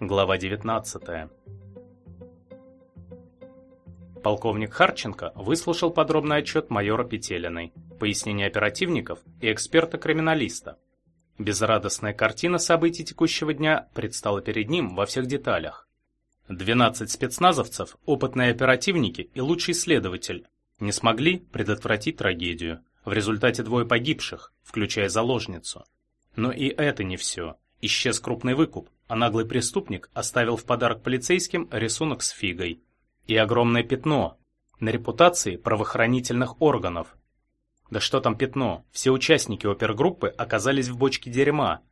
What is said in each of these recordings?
Глава 19. Полковник Харченко выслушал подробный отчет майора Петелиной, пояснения оперативников и эксперта-криминалиста. Безрадостная картина событий текущего дня предстала перед ним во всех деталях. 12 спецназовцев, опытные оперативники и лучший следователь не смогли предотвратить трагедию. В результате двое погибших, включая заложницу. Но и это не все. Исчез крупный выкуп, а наглый преступник оставил в подарок полицейским рисунок с фигой. И огромное пятно на репутации правоохранительных органов. Да что там пятно, все участники опергруппы оказались в бочке дерьма,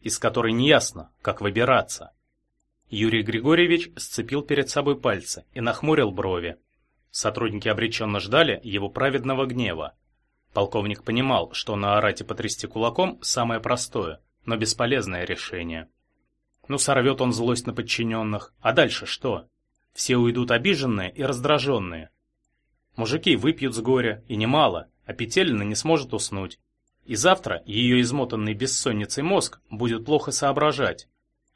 из которой неясно, как выбираться. Юрий Григорьевич сцепил перед собой пальцы и нахмурил брови. Сотрудники обреченно ждали его праведного гнева. Полковник понимал, что наорать и потрясти кулаком – самое простое, но бесполезное решение. Ну, сорвет он злость на подчиненных. А дальше что? Все уйдут обиженные и раздраженные. Мужики выпьют с горя, и немало, а Петелина не сможет уснуть. И завтра ее измотанный бессонницей мозг будет плохо соображать.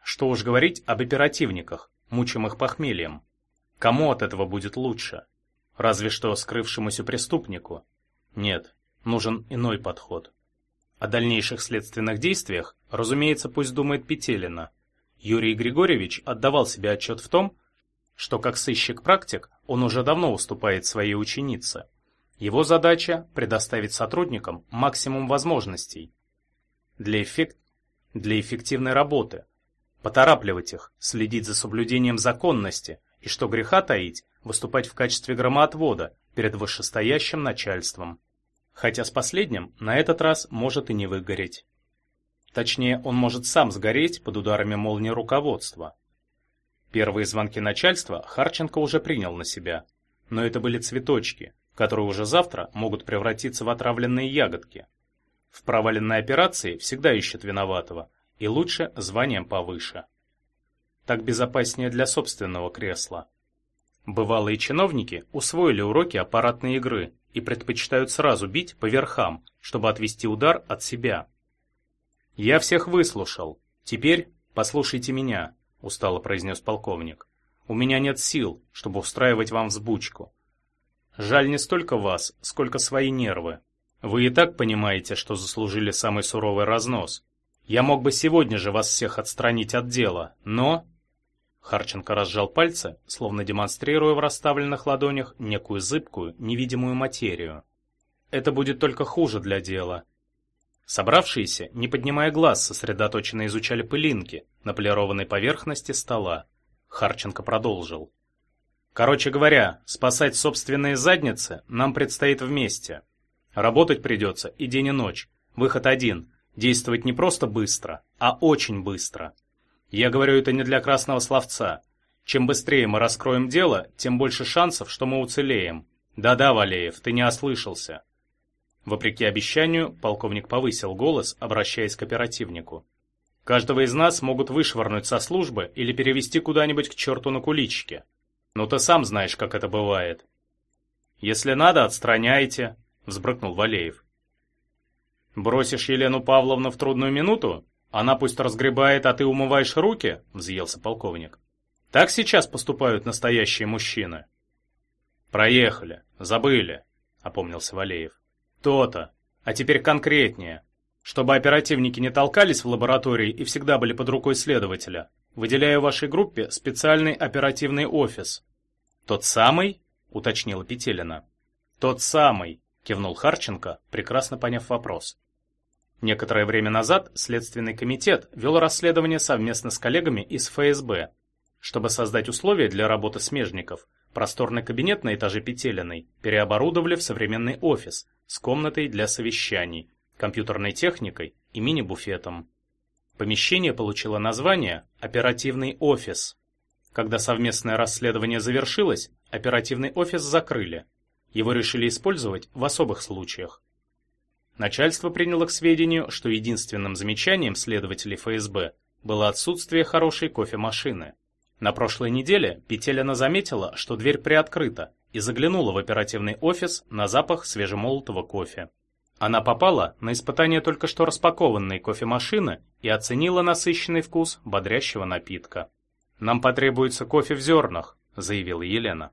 Что уж говорить об оперативниках, мучимых похмельем. Кому от этого будет лучше? Разве что скрывшемуся преступнику. Нет, нужен иной подход. О дальнейших следственных действиях, разумеется, пусть думает Петелина – Юрий Григорьевич отдавал себе отчет в том, что как сыщик-практик он уже давно уступает своей ученице. Его задача – предоставить сотрудникам максимум возможностей для, эффект... для эффективной работы, поторапливать их, следить за соблюдением законности и, что греха таить, выступать в качестве громоотвода перед вышестоящим начальством. Хотя с последним на этот раз может и не выгореть. Точнее, он может сам сгореть под ударами молнии руководства. Первые звонки начальства Харченко уже принял на себя. Но это были цветочки, которые уже завтра могут превратиться в отравленные ягодки. В проваленной операции всегда ищут виноватого, и лучше званием повыше. Так безопаснее для собственного кресла. Бывалые чиновники усвоили уроки аппаратной игры и предпочитают сразу бить по верхам, чтобы отвести удар от себя. «Я всех выслушал. Теперь послушайте меня», — устало произнес полковник. «У меня нет сил, чтобы устраивать вам взбучку. Жаль не столько вас, сколько свои нервы. Вы и так понимаете, что заслужили самый суровый разнос. Я мог бы сегодня же вас всех отстранить от дела, но...» Харченко разжал пальцы, словно демонстрируя в расставленных ладонях некую зыбкую, невидимую материю. «Это будет только хуже для дела, Собравшиеся, не поднимая глаз, сосредоточенно изучали пылинки на полированной поверхности стола. Харченко продолжил. Короче говоря, спасать собственные задницы нам предстоит вместе. Работать придется и день и ночь. Выход один. Действовать не просто быстро, а очень быстро. Я говорю это не для красного словца. Чем быстрее мы раскроем дело, тем больше шансов, что мы уцелеем. Да-да, Валеев, ты не ослышался. Вопреки обещанию, полковник повысил голос, обращаясь к оперативнику. «Каждого из нас могут вышвырнуть со службы или перевести куда-нибудь к черту на куличке. Но ты сам знаешь, как это бывает». «Если надо, отстраняйте», — взбрыкнул Валеев. «Бросишь Елену Павловну в трудную минуту? Она пусть разгребает, а ты умываешь руки?» — взъелся полковник. «Так сейчас поступают настоящие мужчины». «Проехали, забыли», — опомнился Валеев. То-то. А теперь конкретнее. Чтобы оперативники не толкались в лаборатории и всегда были под рукой следователя, выделяю вашей группе специальный оперативный офис. Тот самый? уточнила Петелина. Тот самый, кивнул Харченко, прекрасно поняв вопрос. Некоторое время назад Следственный комитет вел расследование совместно с коллегами из ФСБ. Чтобы создать условия для работы смежников, просторный кабинет на этаже Петелиной переоборудовали в современный офис – с комнатой для совещаний, компьютерной техникой и мини-буфетом. Помещение получило название «Оперативный офис». Когда совместное расследование завершилось, оперативный офис закрыли. Его решили использовать в особых случаях. Начальство приняло к сведению, что единственным замечанием следователей ФСБ было отсутствие хорошей кофемашины. На прошлой неделе Петелина заметила, что дверь приоткрыта, и заглянула в оперативный офис на запах свежемолотого кофе. Она попала на испытание только что распакованной кофемашины и оценила насыщенный вкус бодрящего напитка. «Нам потребуется кофе в зернах», — заявила Елена.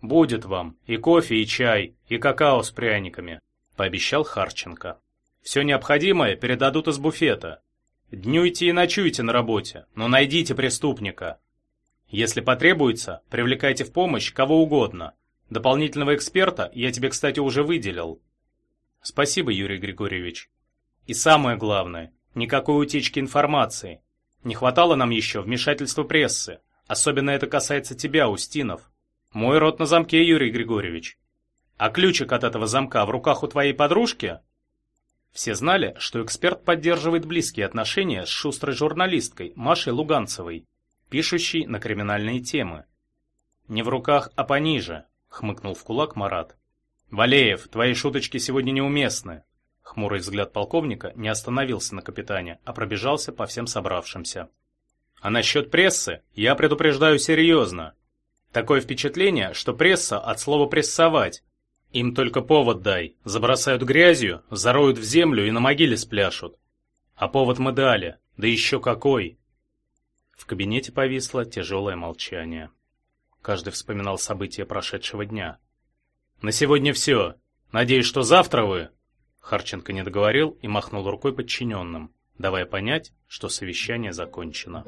«Будет вам и кофе, и чай, и какао с пряниками», — пообещал Харченко. «Все необходимое передадут из буфета. Днюйте и ночуйте на работе, но найдите преступника. Если потребуется, привлекайте в помощь кого угодно. Дополнительного эксперта я тебе, кстати, уже выделил». «Спасибо, Юрий Григорьевич. И самое главное, никакой утечки информации. Не хватало нам еще вмешательства прессы. Особенно это касается тебя, Устинов. Мой рот на замке, Юрий Григорьевич. А ключик от этого замка в руках у твоей подружки? Все знали, что эксперт поддерживает близкие отношения с шустрой журналисткой Машей Луганцевой, пишущей на криминальные темы. «Не в руках, а пониже», — хмыкнул в кулак Марат. «Валеев, твои шуточки сегодня неуместны». Хмурый взгляд полковника не остановился на капитане, а пробежался по всем собравшимся. «А насчет прессы я предупреждаю серьезно. Такое впечатление, что пресса от слова «прессовать». Им только повод дай, забросают грязью, зароют в землю и на могиле спляшут. А повод мы дали, да еще какой. В кабинете повисло тяжелое молчание. Каждый вспоминал события прошедшего дня. «На сегодня все. Надеюсь, что завтра вы...» Харченко не договорил и махнул рукой подчиненным, давая понять, что совещание закончено.